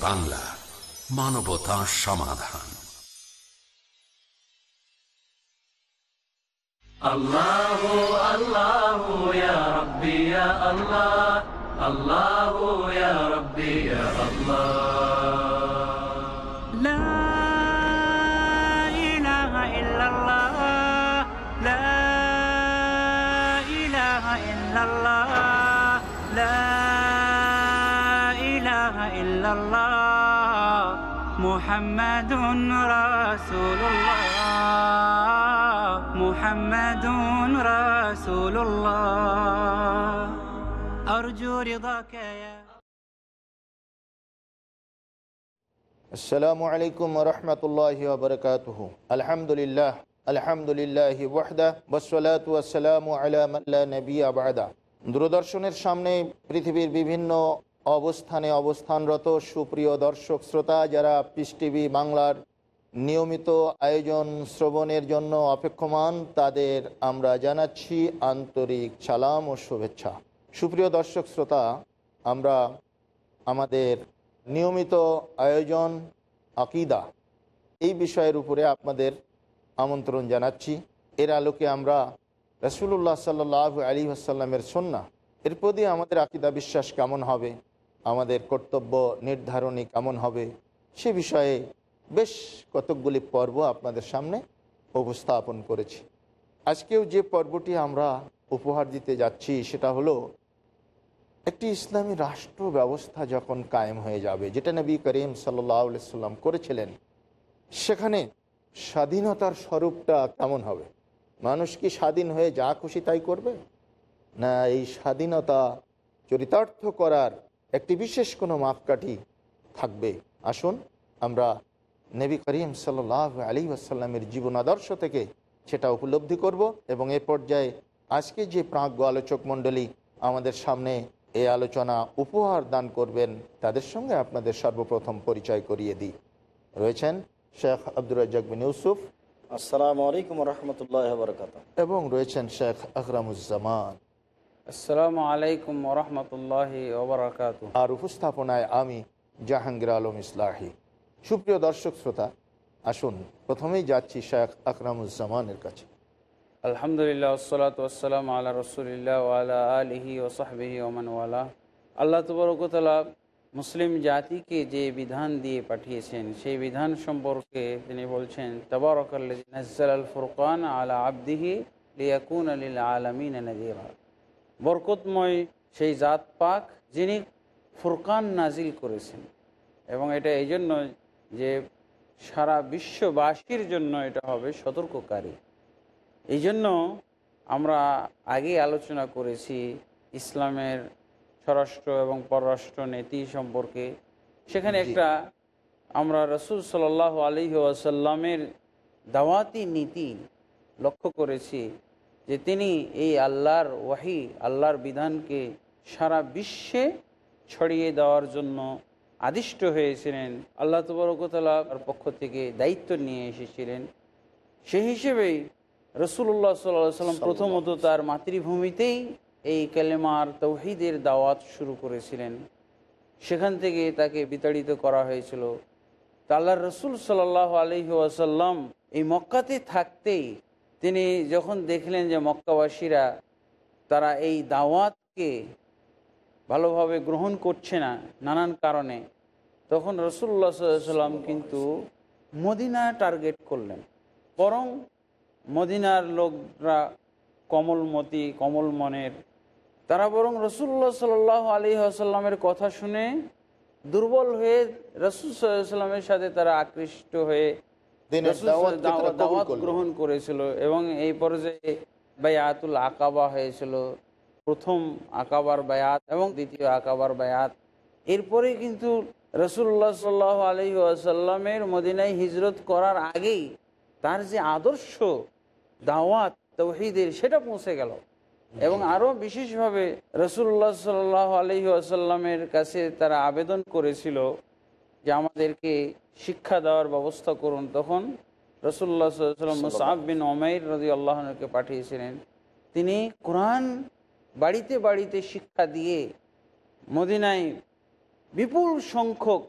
বাংলা মানবতা সমাধান আল্লাহ আল্লাহ রব্বি আল্লাহ আল্লাহ রব্বি আল্লাহ محمد رسول الله محمد رسول الله أرجو رضاك يا السلام عليكم ورحمة الله وبركاته الحمد لله الحمد لله وحده والصلاة والسلام على من لا نبي بعد দূরদর্শনের সামনে পৃথিবীর বিভিন্ন অবস্থানে অবস্থানরত সুপ্রিয় দর্শক শ্রোতা, যারা পিস টিভি বাংলার নিয়মিত আয়োজন শ্রবণের জন্য অপেক্ষমান, তাদের আমরা জানাচ্ছি আন্তরিক সালাম ও শুভেচ্ছা। সুপ্রিয় দর্শক শ্রোতা, আমরা আমাদের নিয়মিত আয়োজন আকিদা এই বিষয়ের উপরে আপনাদের আমন্ত্রণ জানাচ্ছি। এর আলোকে আমরা রসুল্লাহ সাল্লাহ আলী আসাল্লামের সন্না এর প্রতি আমাদের আকিদা বিশ্বাস কেমন হবে? আমাদের কর্তব্য নির্ধারণী কেমন হবে সে বিষয়ে বেশ কতকগুলি পর্ব আপনাদের সামনে উপস্থাপন করেছি। আজকেও যে পর্বটি আমরা উপহার দিতে যাচ্ছি সেটা হলো একটি ইসলামী রাষ্ট্র ব্যবস্থা যখন কায়েম হয়ে যাবে, যেটা নবী করিম সাল্লাম করেছিলেন, সেখানে স্বাধীনতার স্বরূপটা কেমন হবে? মানুষ কি স্বাধীন হয়ে যা খুশি তাই করবে? না, এই স্বাধীনতা চরিতার্থ করার একটি বিশেষ কোনো মাপকাঠি থাকবে। আসুন আমরা নবী করিম সাল্লাহ আলী আসাল্লামের জীবন আদর্শ থেকে সেটা উপলব্ধি করব এবং এ পর্যায়ে আজকে যে প্রাজ্ঞ আলোচক মণ্ডলী আমাদের সামনে এই আলোচনা উপহার দান করবেন তাদের সঙ্গে আপনাদের সর্বপ্রথম পরিচয় করিয়ে দিই। রয়েছেন শেখ আব্দুর রাজ্জাক বিন ইউসুফ। আসসালামু আলাইকুম রহমতুল্লাহ এবং রয়েছেন শেখ আকরামুজ্জামান। আসসালামু আলাইকুম ওরহমতুল্লাহ ওবরাকাত আর উপস্থাপনায় আমি জাহাঙ্গীর আলম ইসলাহি। সুপ্রিয় দর্শক শ্রোতা আসুন প্রথমেই যাচ্ছি শেখ আকরামুজ্জামানের কাছে। আলহামদুলিল্লাহ ওসলাত ওসালাম আল্লাহ রসুলিল্লাহ ওয়ালা আলিহি ওসাহবিহি ওমান ওয়ালা। আল্লাহ তবরকতলা মুসলিম জাতিকে যে বিধান দিয়ে পাঠিয়েছেন সেই বিধান সম্পর্কে তিনি বলছেন তবরকাল আল ফুরকান আলা আবদিহি লিয়াকুন আলিল আলমিন নজিরা বরকতময় সেই জাত পাক যিনি ফুরকান নাজিল করেছেন। এবং এটা এই জন্য যে সারা বিশ্ববাসীর জন্য এটা হবে সতর্ককারী। এই জন্য আমরা আগে আলোচনা করেছি ইসলামের স্বরাষ্ট্র এবং পররাষ্ট্র নীতি সম্পর্কে। সেখানে একটা আমরা রসুল সাল আলী আসাল্লামের দাওয়াতি নীতি লক্ষ্য করেছি। যে তিনি এই আল্লাহর ওয়াহি আল্লাহর বিধানকে সারা বিশ্বে ছড়িয়ে দেওয়ার জন্য আদিষ্ট হয়েছিলেন। আল্লাহ তবরকতলার পক্ষ থেকে দায়িত্ব নিয়ে এসেছিলেন। সেই হিসেবেই রসুল্লাহ সাল্লাহ সাল্লাম প্রথমত তার মাতৃভূমিতেই এই কালেমার তৌহিদের দাওয়াত শুরু করেছিলেন। সেখান থেকে তাকে বিতাড়িত করা হয়েছিল। তা আল্লাহ রসুল সাল্লাহ আলহি আসাল্লাম এই মক্কাতে থাকতেই তিনি যখন দেখলেন যে মক্কাবাসীরা তারা এই দাওয়াতকে ভালোভাবে গ্রহণ করছে না নানান কারণে, তখন রসুল্লা সাল্লাম কিন্তু মদিনা টার্গেট করলেন। বরং মদিনার লোকরা কমলমতি কমল মনের তারা বরং রসুল্লাহ সাল আলী আসাল্লামের কথা শুনে দুর্বল হয়ে রসুল সাল্লামের সাথে তারা আকৃষ্ট হয়ে দাওয়াত গ্রহণ করেছিল এবং এই পর্যায়ে বায়াতুল আকাবা হয়েছিল। প্রথম আকাবার বায়াত এবং দ্বিতীয় আকাবার বায়াত এরপরে কিন্তু রসুল্লাহ সাল্লাহ আসাল্লামের মদিনায় হিজরত করার আগেই তার যে আদর্শ দাওয়াত তৌহিদের সেটা পৌঁছে গেল। এবং আরও বিশেষভাবে রসুল্লাহ সাল্লাহ আলহি আসাল্লামের কাছে তারা আবেদন করেছিল যে আমাদেরকে শিক্ষা দেওয়ার ব্যবস্থা করুন তখন রসুল্লাহ সাল্লাম বিন ওমাইর রদি আল্লাহকে পাঠিয়েছিলেন। তিনি কোরআন বাড়িতে বাড়িতে শিক্ষা দিয়ে মদিনায় বিপুল সংখ্যক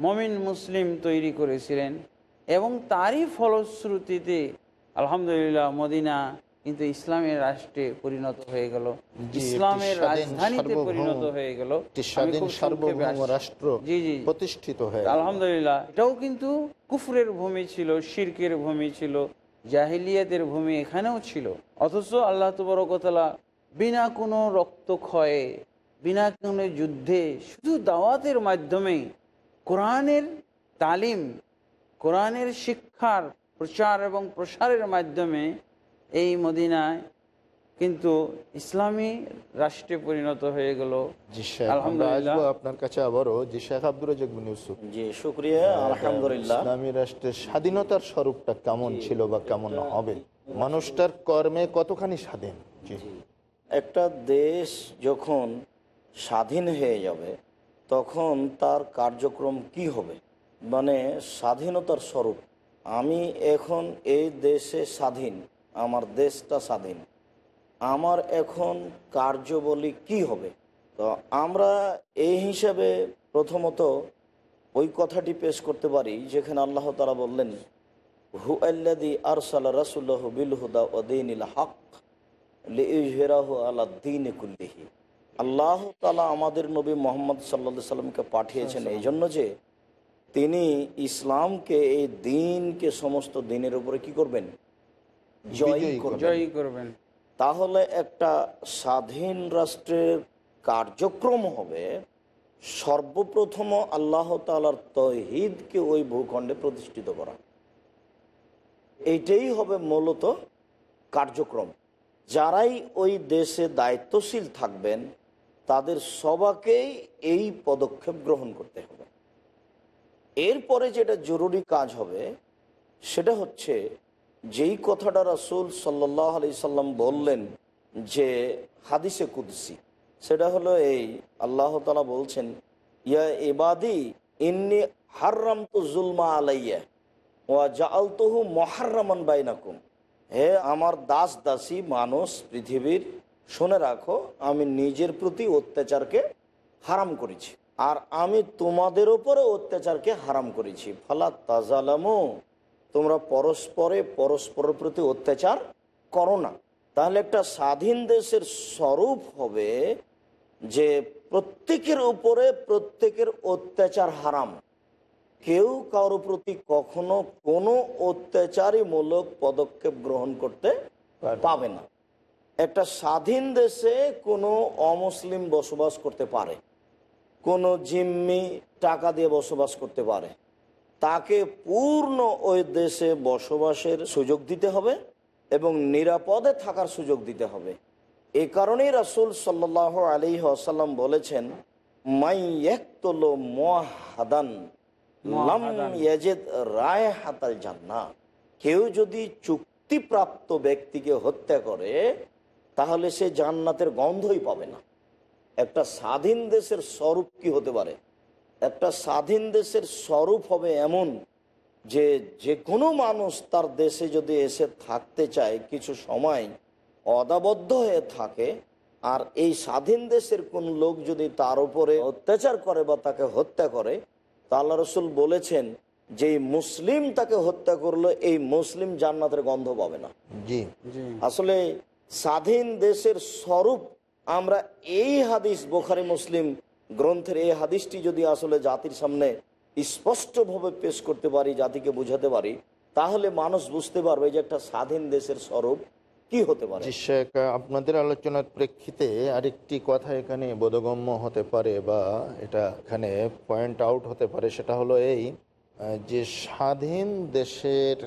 মমিন মুসলিম তৈরি করেছিলেন এবং তারই ফলশ্রুতিতে আলহামদুলিল্লাহ মদিনা কিন্তু ইসলামের রাষ্ট্রে পরিণত হয়ে গেল। ইসলামের রাজধানীতে পরিণত হয়ে গেল। রাষ্ট্র জি জি প্রতিষ্ঠিত হয়ে আলহামদুলিল্লাহ এটাও কিন্তু কুফরের ভূমি ছিল শিরকের ভূমি ছিল জাহিলিয়াতের ভূমি এখানেও ছিল। অথচ আল্লাহ তবরকতলা বিনা কোনো রক্তক্ষয়ে বিনা কোনো যুদ্ধে শুধু দাওয়াতের মাধ্যমে কোরআনের তালিম কোরআনের শিক্ষার প্রচার এবং প্রসারের মাধ্যমে এই মদিনায় কিন্তু ইসলামী রাষ্ট্রে পরিণত হয়ে গেল। আলহামদুলিল্লাহ। আপনার কাছে আবারও। জি শেখ আব্দুর রাজাক বিন ইউসুফ। জি শুক্রিয়া আলহামদুলিল্লাহ। ইসলামী রাষ্ট্রের স্বাধীনতার স্বরূপটা কেমন ছিল বা কেমন হবে? মানুষটার কর্মে কতখানি স্বাধীন? জি। একটা দেশ যখন স্বাধীন হয়ে যাবে তখন তার কার্যক্রম কি হবে? মানে স্বাধীনতার স্বরূপ। আমি এখন এই দেশে স্বাধীন। আমার দেশটা স্বাধীন। আমার এখন কার্যবলী কি হবে? তো আমরা এই হিসাবে প্রথমত ওই কথাটি পেশ করতে পারি যেখানে আল্লাহ তালা বললেন হু আল্লাদি আরসাল রাসুল্লাহ বিল হুদা ওদিনিল হক লিউজহিরাহু আলা দ্বীনি কুল্লিহি। আল্লাহ তালা আমাদের নবী মোহাম্মদ সাল্লা সাল্লামকে পাঠিয়েছেন এই জন্য যে তিনি ইসলামকে এই দিনকে সমস্ত দিনের উপরে কি করবেন? জয়ী জয়ী করবেন। তাহলে একটা স্বাধীন রাষ্ট্রের কার্যক্রম হবে। সর্বপ্রথম আল্লাহ তালার তহিদকে ওই ভূখণ্ডে প্রতিষ্ঠিত করা। এইটাই হবে মূলত কার্যক্রম। যারাই ওই দেশে দায়িত্বশীল থাকবেন তাদের সবাকেই এই পদক্ষেপ গ্রহণ করতে হবে। এরপরে যেটা জরুরি কাজ হবে সেটা হচ্ছে যেই কথাটা রাসুল সাল্লাহ আলি সাল্লাম বললেন যে হাদিসে কুদ্সি, সেটা হলো এই, আল্লাহ তালা বলছেন, ইয়া এবাদি ইন্নি হার্রাম তো জুলমা আলাইয়া ওয়া জালতহু মহার্রামান বাইনাকুম। হে আমার দাস দাসী মানুষ পৃথিবীর, শুনে রাখো, আমি নিজের প্রতি অত্যাচারকে হারাম করেছি, আর আমি তোমাদের ওপরে অত্যাচারকে হারাম করেছি। ফালা তাজালামো তোমরা পরস্পরে পরস্পরের প্রতি অত্যাচার করো না। তাহলে একটা স্বাধীন দেশের স্বরূপ হবে যে প্রত্যেকের উপরে প্রত্যেকের অত্যাচার হারাম। কেউ কারও প্রতি কখনো কোনো অত্যাচারীমূলক পদক্ষেপ গ্রহণ করতে পাবে না। একটা স্বাধীন দেশে কোনো অমুসলিম বসবাস করতে পারে। কোনো জিম্মি টাকা দিয়ে বসবাস করতে পারে। তাকে পূর্ণ ওই দেশে বসবাসের সুযোগ দিতে হবে এবং নিরাপদে থাকার সুযোগ দিতে হবে। এ কারণেই রাসুল সাল্লাহ আলী আসাল্লাম বলেছেন মাই একতল মহাদান রায় হাতাল জান্না কেউ যদি চুক্তিপ্রাপ্ত ব্যক্তিকে হত্যা করে তাহলে সে জান্নাতের গন্ধই পাবে না। একটা স্বাধীন দেশের স্বরূপ কি হতে পারে? একটা স্বাধীন দেশের স্বরূপ হবে এমন যে যে কোনো মানুষ তার দেশে যদি এসে থাকতে চায় কিছু সময় অদাবদ্ধ হয়ে থাকে আর এই স্বাধীন দেশের কোন লোক যদি তার উপরে অত্যাচার করে বা তাকে হত্যা করে তা আল্লাহ রসুল বলেছেন যে মুসলিম তাকে হত্যা করল এই মুসলিম জান্নাতের গন্ধ পাবে না। জি। জি। আসলে স্বাধীন দেশের স্বরূপ আমরা এই হাদিস বোখারি মুসলিম গ্রন্থের এই হাদিসটি যদি আসলে জাতির সামনে স্পষ্টভাবে পেশ করতে পারি জাতিকে বুঝাতে পারি তাহলে মানুষ বুঝতে পারবে যে একটা স্বাধীন দেশের স্বরূপ কি হতে পারে। শেখ আপনাদের আলোচনার প্রেক্ষিতে আরেকটি কথা এখানে বোধগম্য হতে পারে বা এটা এখানে পয়েন্ট আউট হতে পারে সেটা হলো এই যে স্বাধীন দেশের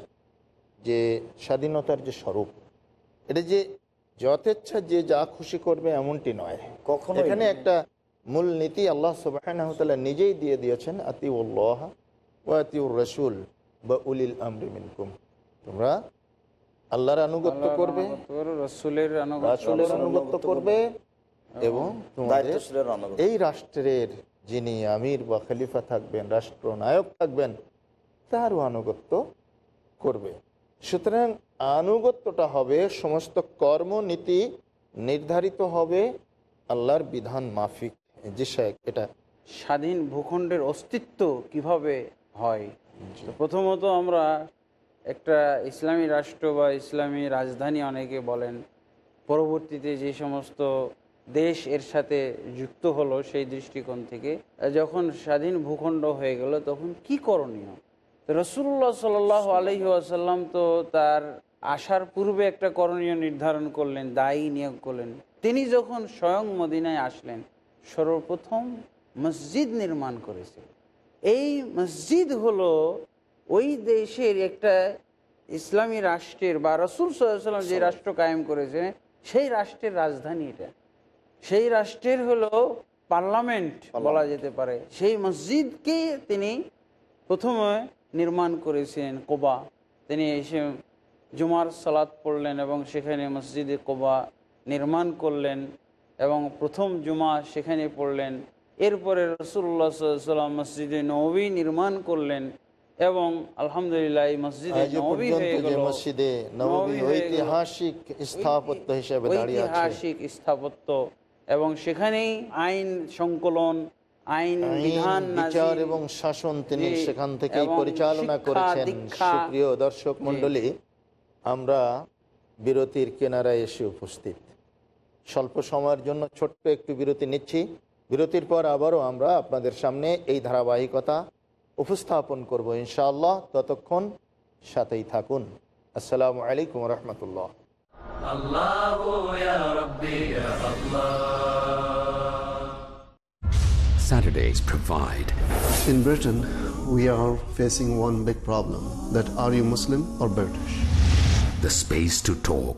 যে স্বাধীনতার যে স্বরূপ এটা যে যথেচ্ছা যে যা খুশি করবে এমনটি নয়। কখনো এখানে একটা মূল নীতি আল্লাহ সুবাহ নিজেই দিয়ে দিয়েছেন আতিউল্লাহ ও আতিউর রসুল বা উলিল আমরি মিনকুম। তোমরা আল্লাহর আনুগত্য করবে রসুলের আনুগত্য করবে এবং তোমাদের এই রাষ্ট্রের যিনি আমির বা খলিফা থাকবেন রাষ্ট্রনায়ক থাকবেন তারও আনুগত্য করবে। সুতরাং আনুগত্যটা হবে সমস্ত কর্মনীতি নির্ধারিত হবে আল্লাহর বিধান মাফিক। যে শেখ এটা স্বাধীন ভূখণ্ডের অস্তিত্ব কীভাবে হয়? প্রথমত আমরা একটা ইসলামী রাষ্ট্র বা ইসলামী রাজধানী অনেকে বলেন পরবর্তীতে যে সমস্ত দেশ এর সাথে যুক্ত হলো সেই দৃষ্টিকোণ থেকে যখন স্বাধীন ভূখণ্ড হয়ে গেল তখন কি করণীয়? রসুল্লাহ সাল আলহি আসাল্লাম তো তার আসার পূর্বে একটা করণীয় নির্ধারণ করলেন দায়ী নিয়োগ করলেন। তিনি যখন স্বয়ং মদিনায় আসলেন সর্বপ্রথম মসজিদ নির্মাণ করেছিল এই মসজিদ হলো ওই দেশের একটা ইসলামী রাষ্ট্রের বা রসুল সাল্লাম যে রাষ্ট্র কায়েম করেছে সেই রাষ্ট্রের রাজধানী এটা। সেই রাষ্ট্রের হলো পার্লামেন্ট বলা যেতে পারে। সেই মসজিদকে তিনি প্রথমে নির্মাণ করেছিলেন কোবা। তিনি এসে জুমার সালাত পড়লেন এবং সেখানে মসজিদে কোবা নির্মাণ করলেন। এবং প্রথম জুমা সেখানে পড়লেন। এরপরে রসুল্লাহ সাল্লাম মসজিদে নবী নির্মাণ করলেন এবং আলহামদুলিল্লাহ মসজিদে নবী হয়ে গেল। মসজিদে গেল। ঐতিহাসিক স্থাপত্য হিসেবে দাঁড়িয়ে আছে। ঐতিহাসিক স্থাপত্য। এবং সেখানেই আইন সংকলন আইন বিধান বিচার এবং শাসন তিনি সেখান থেকে পরিচালনা করেছেন। সুপ্রিয় দর্শক মণ্ডলী আমরা বিরতির কেনারায় এসে উপস্থিত। স্বল্প সময়ের জন্য ছোট্ট একটু বিরতি নিচ্ছি। বিরতির পর আবারও আমরা আপনাদের সামনে এই ধারাবাহিকতা উপস্থাপন করব ইনশাআল্লাহ। ততক্ষণ সাথেই থাকুন। আসসালামু আলাইকুম রহমতুল্লাহ। Saturdays provide. In Britain, we are facing one big problem that are you Muslim or British? The space to talk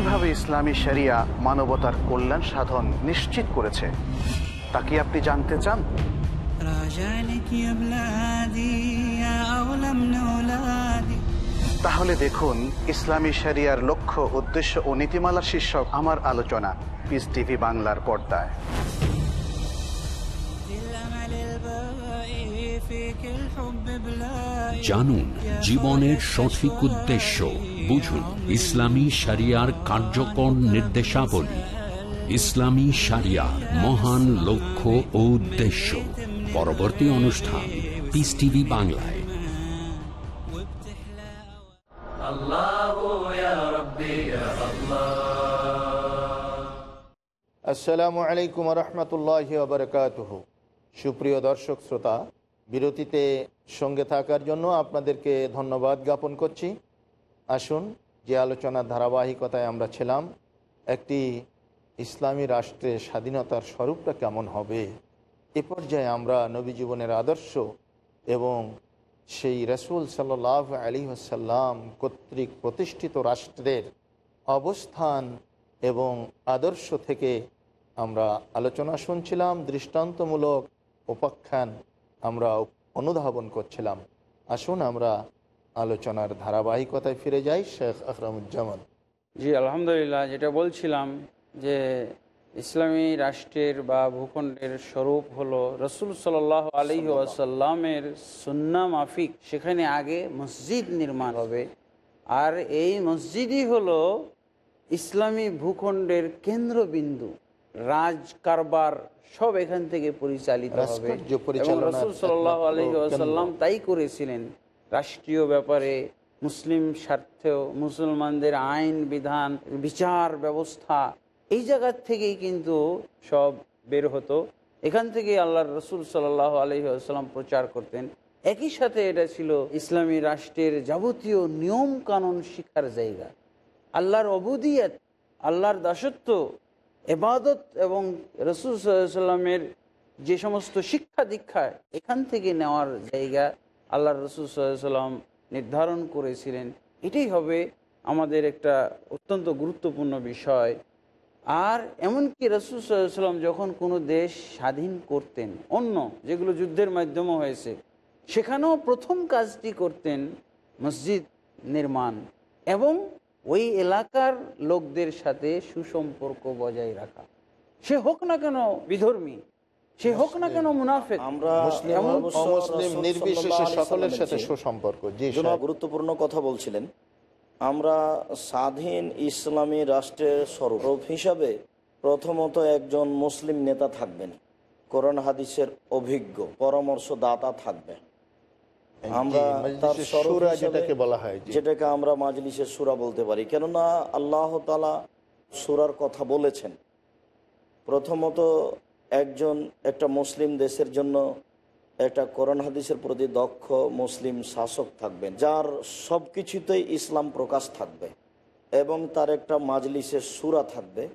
কীভাবে ইসলামী শরিয়া মানবতার কল্যাণ সাধন নিশ্চিত করেছে তা কি আপনি জানতে চান? তাহলে দেখুন ইসলামী শরিয়ার লক্ষ্য উদ্দেশ্য ও নীতিমালা শীর্ষক আমার আলোচনা পিস টিভি বাংলার পর্দায়। জানুন জীবনের সঠিক উদ্দেশ্য বুঝুন ইসলামী সারিয়ার কার্যকর নির্দেশাবলী। ইসলামী সারিয়ার মহান লক্ষ্য ও উদ্দেশ্য। পরবর্তী অনুষ্ঠান পিস টিভি বাংলায়। আসসালামু আলাইকুম রহমতুল্লাহ সুপ্রিয় দর্শক শ্রোতা বিরতিতে সঙ্গে থাকার জন্য আপনাদেরকে ধন্যবাদ জ্ঞাপন করছি। আসুন, যে আলোচনার ধারাবাহিকতায় আমরা ছিলাম, একটি ইসলামী রাষ্ট্রের স্বাধীনতার স্বরূপটা কেমন হবে? এ পর্যায়ে আমরা নবী জীবনের আদর্শ এবং সেই রসুল সাল্লাহ আলী আসাল্লাম কর্তৃক প্রতিষ্ঠিত রাষ্ট্রের অবস্থান এবং আদর্শ থেকে আমরা আলোচনা শুনছিলাম, দৃষ্টান্তমূলক উপাখ্যান আমরা অনুধাবন করছিলাম। আসুন আমরা আলোচনার ধারাবাহিকতায় ফিরে যাই শেখ আকরামুজ্জামান। জি আলহামদুলিল্লাহ। যেটা বলছিলাম যে ইসলামী রাষ্ট্রের বা ভূখণ্ডের স্বরূপ হলো রসুল সাল আলী আসাল্লামের সুন্না মাফিক। সেখানে আগে মসজিদ নির্মাণ হবে। আর এই মসজিদই হলো ইসলামী ভূখণ্ডের কেন্দ্রবিন্দু। রাজ কারবার সব এখান থেকে পরিচালিত হবে। এবং রসুল সাল্লাহ কেন্দ্র। তাই করেছিলেন। রাষ্ট্রীয় ব্যাপারে মুসলিম স্বার্থেও মুসলমানদের আইন বিধান বিচার ব্যবস্থা এই জায়গার থেকেই কিন্তু সব বের হতো। এখান থেকে আল্লাহ রসুল সাল্লাহ আলহি আসাল্লাম প্রচার করতেন। একই সাথে এটা ছিল ইসলামী রাষ্ট্রের যাবতীয় নিয়ম কানুন শিখার জায়গা। আল্লাহর অবুদিয়াত আল্লাহর দাসত্ব এবাদত এবং রসুল সাল্লামের যে সমস্ত শিক্ষা দীক্ষা এখান থেকে নেওয়ার জায়গা আল্লাহ রসুল সাল্লাম নির্ধারণ করেছিলেন। এটাই হবে আমাদের একটা অত্যন্ত গুরুত্বপূর্ণ বিষয়। আর এমনকি রসুল সাল্লাম যখন কোনো দেশ স্বাধীন করতেন, অন্য যেগুলো যুদ্ধের মাধ্যমে হয়েছে, সেখানেও প্রথম কাজটি করতেন মসজিদ নির্মাণ। এবং ওই এলাকার লোকদের সাথে সুসম্পর্ক বজায় রাখা। সে হোক না কেন বিধর্মী সে হোক না কেন মুনাফেক আমরা মুসলিম নির্বিশেষে সকলের সাথে সুসম্পর্ক। গুরুত্বপূর্ণ কথা বলছিলেন। আমরা স্বাধীন ইসলামী রাষ্ট্রের স্বরূপ হিসাবে প্রথমত একজন মুসলিম নেতা থাকবেন। কোরআন হাদিসের অভিজ্ঞ পরামর্শদাতা থাকবে আমরা তার যেটাকে বলা হয় যেটাকে আমরা মাজলিসের সুরা বলতে পারি। কেননা আল্লাহ তালা সুরার কথা বলেছেন। প্রথমত একজন একটা মুসলিম দেশের জন্য একটা কোরআন হাদিসের প্রতি দক্ষ মুসলিম শাসক থাকবেন যার সব কিছুতেই ইসলাম প্রকাশ থাকবে এবং তার একটা মাজলিসের সুরা থাকবে।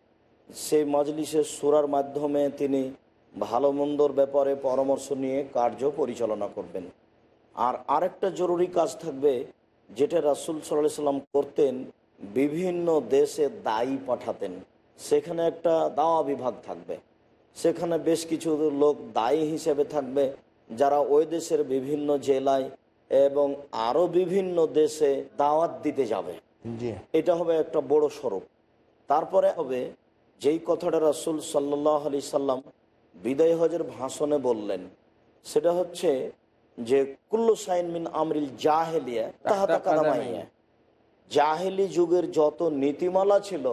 সেই মাজলিসের সুরার মাধ্যমে তিনি ভালো মন্দর ব্যাপারে পরামর্শ নিয়ে কার্য পরিচালনা করবেন। আর আরেকটা জরুরি কাজ থাকবে যেটা রাসুল সাল্লাহ সাল্লাম করতেন বিভিন্ন দেশে দায়ী পাঠাতেন। সেখানে একটা দাওয়া বিভাগ থাকবে। সেখানে বেশ কিছু লোক দায়ী হিসেবে থাকবে যারা ওই দেশের বিভিন্ন জেলায় এবং আরও বিভিন্ন দেশে দাওয়াত দিতে যাবে। এটা হবে একটা বড় স্বরূপ। তারপরে হবে যেই কথাটা রাসুল সাল্লাহ আলি সাল্লাম বিদায় হজের ভাষণে বললেন সেটা হচ্ছে যে কুল্লু সাইন মিন আমরিল জাহেলিয়া তাহাতা কাদামাইয়া জাহেলি যুগের যত নীতিমালা ছিল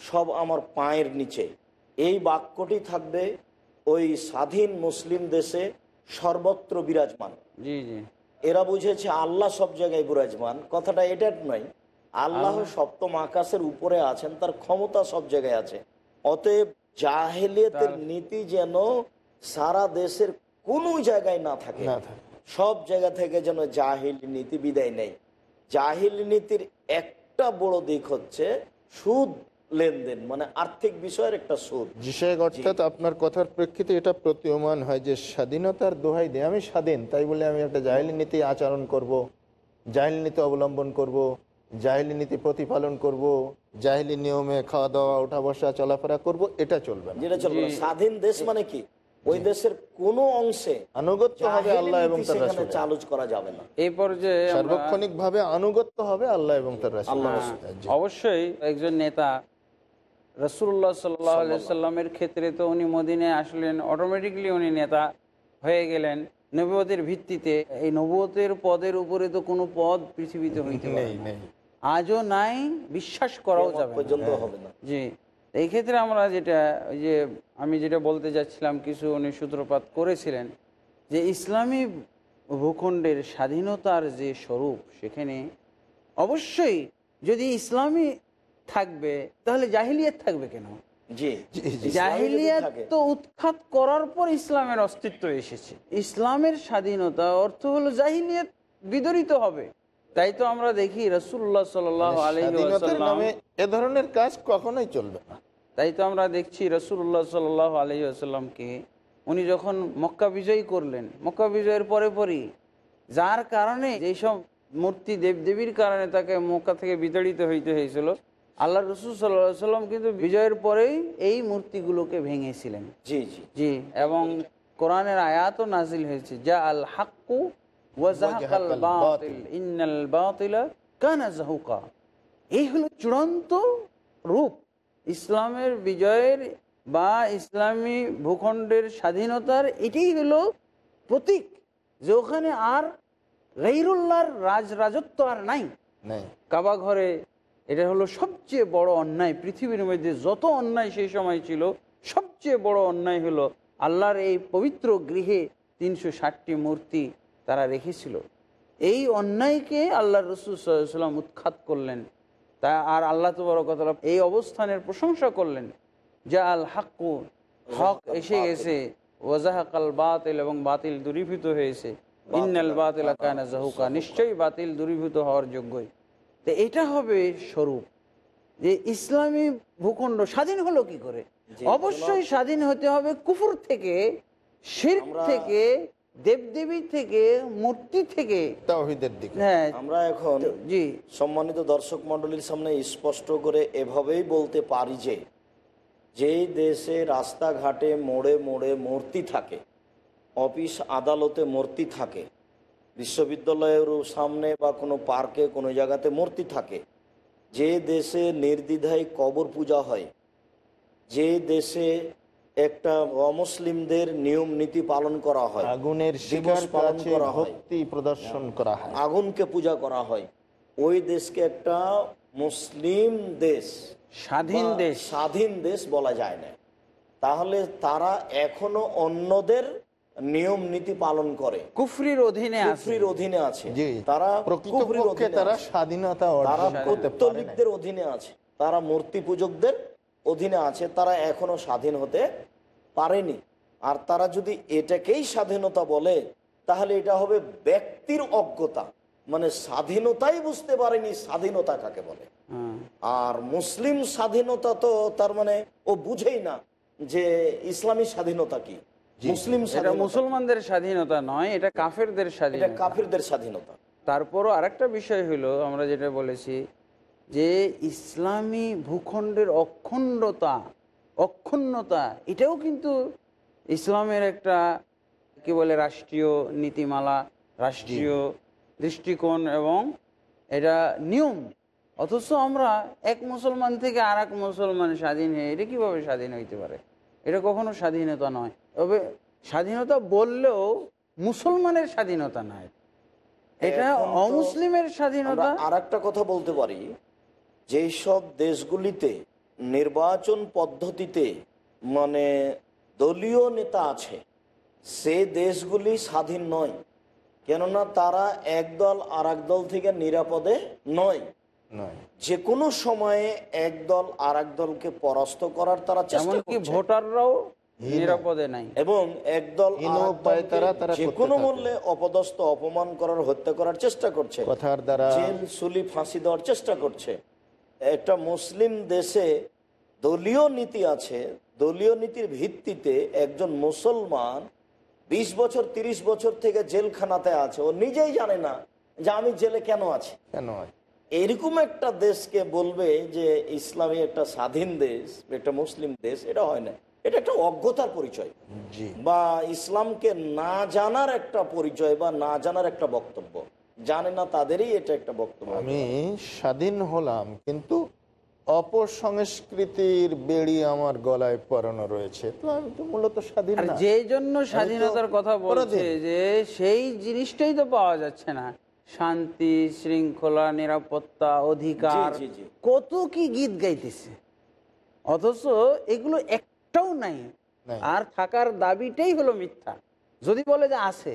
সব আমার পায়ের নিচে। এই বাক্যটি থাকবে ওই স্বাধীন মুসলিম দেশে সর্বত্র বিরাজমান। জি জি। এরা বুঝেছে আল্লাহ সব জায়গায় বিরাজমান। কথাটা এটা নয় আল্লাহ সপ্তম আকাশের উপরে আছেন তার ক্ষমতা সব জায়গায় আছে। অতএব জাহেলিয়তের নীতি যেন সারা দেশের কোনো জায়গায় না থাকে। না থাকে। সব জায়গা থেকে যেন জাহিল নীতি বিদায় নেই জাহিল নীতির একটা বড় দিক হচ্ছে সুদ লেনদেন মানে আর্থিক বিষয়ের একটা সুদ। সাহেব অর্থাৎ আপনার কথার প্রেক্ষিতে এটা প্রতীয়মান হয় যে স্বাধীনতার দোহাই দিয়ে আমি স্বাধীন তাই বলে আমি একটা জাহিলি নীতি আচরণ করব জাহিলি নীতি অবলম্বন করব জাহিলি নীতি প্রতিপালন করব জাহিলি নিয়মে খাওয়া দাওয়া ওঠা বসা চলাফেরা করব এটা চলবে না। যেটা চলবে স্বাধীন দেশ মানে কি? ওই দেশের কোনো অংশে আনুগত্য হবে আল্লাহ এবং তার রাসূলের। চালু করা যাবে না এই পর্যায়ে সার্বক্ষণিক ভাবে আনুগত্য হবে আল্লাহ এবং তার। আল্লাহ জি। অবশ্যই একজন নেতা রসুল্লাহ সাল্লাহ সাল্লামের ক্ষেত্রে তো উনি মদিনায় আসলেন অটোমেটিকলি উনি নেতা হয়ে গেলেন নবুয়তের ভিত্তিতে এই নবুয়তের পদের উপরে তো কোনো পদ পৃথিবীতে হইতে পারে। আজও নাই বিশ্বাস করাও যাবে না। পর্যন্ত হবে না জি এই ক্ষেত্রে আমরা যেটা ওই যে আমি যেটা বলতে যাচ্ছিলাম কিছু উনি সূত্রপাত করেছিলেন যে ইসলামী ভূখণ্ডের স্বাধীনতার যে স্বরূপ সেখানে অবশ্যই যদি ইসলামী থাকবে তাহলে জাহিলিয়াত থাকবে কেন? জাহিলিয়াত তো উৎখাত করার পর ইসলামের অস্তিত্ব এসেছে। ইসলামের স্বাধীনতা অর্থ হলো জাহিলিয়াত বিদরিত হবে। তাই তো আমরা দেখি রসুল্লাহ সাল আলহি এ ধরনের কাজ কখনোই চলবে না। তাই তো আমরা দেখছি রসুল্লাহ সাল আলহি আসাল্লামকে উনি যখন মক্কা বিজয়ী করলেন মক্কা বিজয়ের পরে পরই যার কারণে যেসব মূর্তি দেবদেবীর কারণে তাকে মক্কা থেকে বিতাড়িত হইতে হয়েছিল আল্লাহ রসুল সাল্লাহ সাল্লাম কিন্তু বিজয়ের পরেই এই মূর্তিগুলোকে ভেঙেছিলেন। জি জি। জি এবং কোরআনের আয়াতও নাজিল হয়েছে যা আল হাক্কু এই হলো চূড়ান্ত রূপ। ইসলামের বিজয়ের বা ইসলামী ভূখণ্ডের স্বাধীনতার এটাই হলো প্রতীক যে ওখানে আর গাইরুল্লাহর রাজ রাজত্ব আর নাই। নেই। কাবা ঘরে এটা হলো সবচেয়ে বড় অন্যায় পৃথিবীর মধ্যে যত অন্যায় সেই সময় ছিল সবচেয়ে বড় অন্যায় হলো আল্লাহর এই পবিত্র গৃহে তিনশো ষাটটি মূর্তি তারা রেখেছিল। এই অন্যায়কে আল্লাহ রসুল সাল্লাম উৎখাত করলেন। তা আর আল্লাহ তবরকতলা এই অবস্থানের প্রশংসা করলেন। যা আল হাক্কু হক এসে গেছে ওয়াজাহাকাল বাতিল এবং বাতিল দূরীভূত হয়েছে। ইন্নাল বাতিল কানা জাহুকা নিশ্চয়ই বাতিল দূরীভূত হওয়ার যোগ্যই। তো এটা হবে স্বরূপ। যে ইসলামী ভূখণ্ড স্বাধীন হলো কি করে? অবশ্যই স্বাধীন হতে হবে কুফুর থেকে শির্ক থেকে দেবদেবী থেকে মূর্তি থেকে। তাওহিদের দিকে। হ্যাঁ আমরা এখন জি। সম্মানিত দর্শক মণ্ডলীর সামনে স্পষ্ট করে এভাবেই বলতে পারি যে যেই দেশে রাস্তাঘাটে মোড়ে মোড়ে মূর্তি থাকে অফিস আদালতে মূর্তি থাকে বিশ্ববিদ্যালয়ের সামনে বা কোনো পার্কে কোনো জায়গাতে মূর্তি থাকে যে দেশে নির্দ্বিধায় কবর পূজা হয় যে দেশে একটা অমুসলিমদের নিয়ম নীতি পালন করা হয়। আগুনের শিকার পালন করা হয়। ভক্তি প্রদর্শন করা হয়। আগুনকে পূজা করা হয়। ওই দেশকে একটা মুসলিম দেশ স্বাধীন দেশ। স্বাধীন দেশ বলা যায় না। তাহলে তারা এখনও অন্যদের নিয়ম নীতি পালন করে। কুফরির অধীনে কুফরির অধীনে আছে। তারা কুফরির অধীনে তারা স্বাধীনতা তারা অধীনে আছে। তারা মূর্তি পূজকদের অধীনে আছে তারা এখনও স্বাধীন হতে পারেনি। আর তারা যদি এটাকেই স্বাধীনতা বলে তাহলে এটা হবে ব্যক্তির অজ্ঞতা। মানে স্বাধীনতাই বুঝতে পারেনি স্বাধীনতা কাকে বলে। আর মুসলিম স্বাধীনতা তো তার মানে ও বুঝেই না যে ইসলামী স্বাধীনতা কি। মুসলিম মুসলমানদের স্বাধীনতা নয় এটা কাফেরদের স্বাধীনতা। কাফিরদের স্বাধীনতা। তারপরও আরেকটা বিষয় হলো আমরা যেটা বলেছি যে ইসলামী ভূখণ্ডের অখণ্ডতা অক্ষুণ্ণতা এটাও কিন্তু ইসলামের একটা কি বলে রাষ্ট্রীয় নীতিমালা রাষ্ট্রীয় দৃষ্টিকোণ এবং এটা নিয়ম। অথচ আমরা এক মুসলমান থেকে আর এক মুসলমান স্বাধীন হয়ে এটা কীভাবে স্বাধীন হইতে পারে? এটা কখনো স্বাধীনতা নয়। তবে স্বাধীনতা বললেও মুসলমানের স্বাধীনতা নয় এটা অমুসলিমের স্বাধীনতা আর একটা কথা বলতে পারি। যেই সব দেশগুলিতে নির্বাচন পদ্ধতিতে মানে দলীয় নেতা আছে সে দেশগুলি স্বাধীন নয়। কেননা তারা এক দল আর দল থেকে নিরাপদে নয়। নয়। যে কোনো সময়ে এক দল আর এক দলকে পরাস্ত করার তারা চেষ্টা করছে। ভোটাররাও নিরাপদে নাই। এবং একদল যে কোনো মূল্যে অপদস্থ অপমান করার হত্যা করার চেষ্টা করছে। কথার দ্বারা সুলি ফাঁসি দেওয়ার চেষ্টা করছে। একটা মুসলিম দেশে দলীয় নীতি আছে দলীয় নীতির ভিত্তিতে একজন মুসলমান বিশ বছর ৩০ বছর থেকে জেলখানাতে আছে। ও নিজেই জানে না যে আমি জেলে কেন আছি। কেন হয়? এরকম একটা দেশকে বলবে যে ইসলামী একটা স্বাধীন দেশ একটা মুসলিম দেশ এটা হয় না। এটা একটা অজ্ঞতার পরিচয়। বা ইসলামকে না জানার একটা পরিচয় বা না জানার একটা বক্তব্য। জানে না তাদেরই এটা একটা বক্তব্য। আমি স্বাধীন হলাম কিন্তু অপসংস্কৃতির বেড়ি আমার গলায় পরানো রয়েছে। তো আমি তো মূলত স্বাধীন যেই জন্য স্বাধীনতার কথা বলছে যে সেই জিনিসটাই তো পাওয়া যাচ্ছে না। শান্তি শৃঙ্খলা নিরাপত্তা অধিকার। কত কি গীত গাইতেছে। অথচ এগুলো একটাও নাই। নাই। আর থাকার দাবিটাই হলো মিথ্যা। যদি বলে যে আছে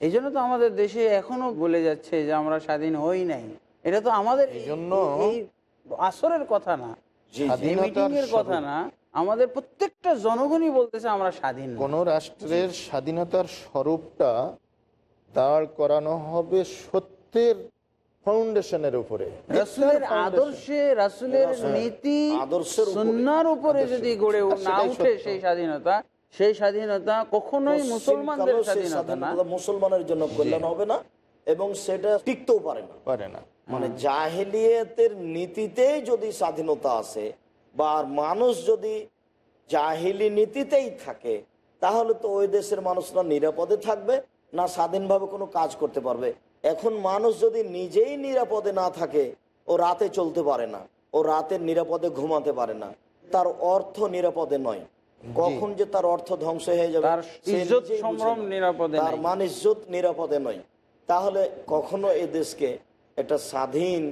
এই জন্য তো আমাদের দেশে এখনও বলে যাচ্ছে যে আমরা স্বাধীন হই নাই। এটা তো আমাদের এই জন্য আসরের কথা না। কথা না। আমাদের প্রত্যেকটা জনগণই বলতেছে আমরা স্বাধীন কোন রাষ্ট্রের স্বাধীনতার স্বরূপটা দাঁড় করানো হবে সত্যের ফাউন্ডেশনের উপরে। রাসূলের আদর্শে রাসূলের নীতি আদর্শের উপরে। যদি গড়ে না উঠে সেই স্বাধীনতা সেই স্বাধীনতা কখনোই মুসলমানদের স্বাধীনতা না। মুসলমানের জন্য কল্যাণ হবে না এবং সেটা টিকতেও পারে না। পারে না। মানে জাহেলিয়াতের নীতিতেই যদি স্বাধীনতা আসে বা মানুষ যদি জাহিলি নীতিতেই থাকে তাহলে তো ওই দেশের মানুষরা নিরাপদে থাকবে না স্বাধীনভাবে কোনো কাজ করতে পারবে। এখন মানুষ যদি নিজেই নিরাপদে না থাকে ও রাতে চলতে পারে না ও রাতে নিরাপদে ঘুমাতে পারে না। তার অর্থ নিরাপদে নয়। কখন যে তার অর্থ ধ্বংস হয়ে যাবে তার সে ইজ্জত সম্ভ্রম নিরাপদে তার মান ইজ্জত নিরাপদে নয়। তাহলে কখনো এ দেশকে এটা স্বাধীন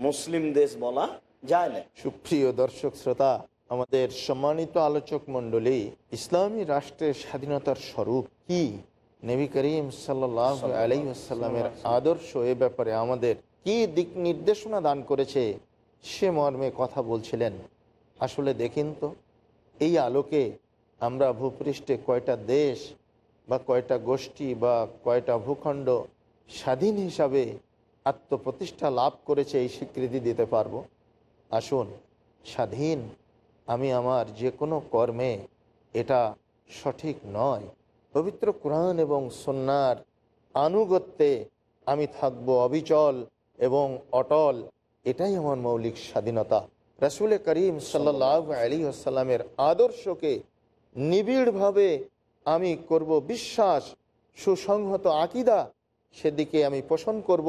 মুসলিম দেশ বলা যায় না। সুপ্রিয় দর্শক শ্রোতা আমাদের সম্মানিত আলোচক মণ্ডলী ইসলামী রাষ্ট্রের স্বাধীনতার স্বরূপ কি? নবী করিম সাল্লাহ আলাইসাল্লামের আদর্শ এ ব্যাপারে আমাদের কি দিক নির্দেশনা দান করেছে সে মর্মে কথা বলছিলেন। আসলে দেখিন তো। এই আলোকে আমরা ভূপৃষ্ঠে কয়টা দেশ বা কয়টা গোষ্ঠী বা কয়টা ভূখণ্ড স্বাধীন হিসাবে আত্মপ্রতিষ্ঠা লাভ করেছে এই স্বীকৃতি দিতে পারব? আসুন, স্বাধীন, আমি আমার যে কোনো কর্মে এটা সঠিক নয়। পবিত্র কোরআন এবং সন্ন্যার আনুগত্যে আমি থাকব অবিচল এবং অটল, এটাই আমার মৌলিক স্বাধীনতা। রাসুল করিম সাল্লাহ আলী আসাল্লামের আদর্শকে নিবিড়ভাবে আমি করব বিশ্বাস, সুসংহত আকিদা, সেদিকে আমি পোষণ করব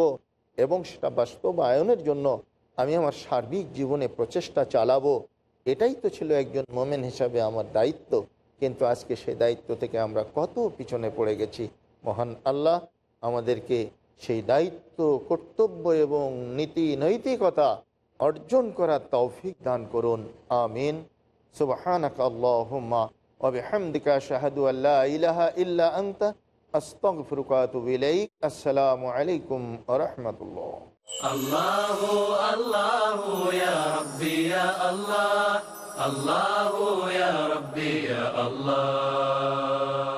এবং সেটা বাস্তবায়নের জন্য আমি আমার সার্বিক জীবনে প্রচেষ্টা চালাবো। এটাই তো ছিল একজন মোমেন হিসাবে আমার দায়িত্ব। কিন্তু আজকে সেই দায়িত্ব থেকে আমরা কত পিছনে পড়ে গেছি। মহান আল্লাহ আমাদেরকে সেই দায়িত্ব, কর্তব্য এবং নীতি নৈতিকতা অর্জন করার তৌফিক দান করুন আমিন সুবহানাক আল্লাহুম্মা ওয়া বিহামদিকা আশহাদু আল্লা ইলাহা ইল্লা আনতা আস্তাগফিরুকা ওয়া আতুবু ইলাইক আসসালামু আলাইকুম ওয়া রাহমাতুল্লাহ الله الله يا ربي يا الله الله يا ربي يا الله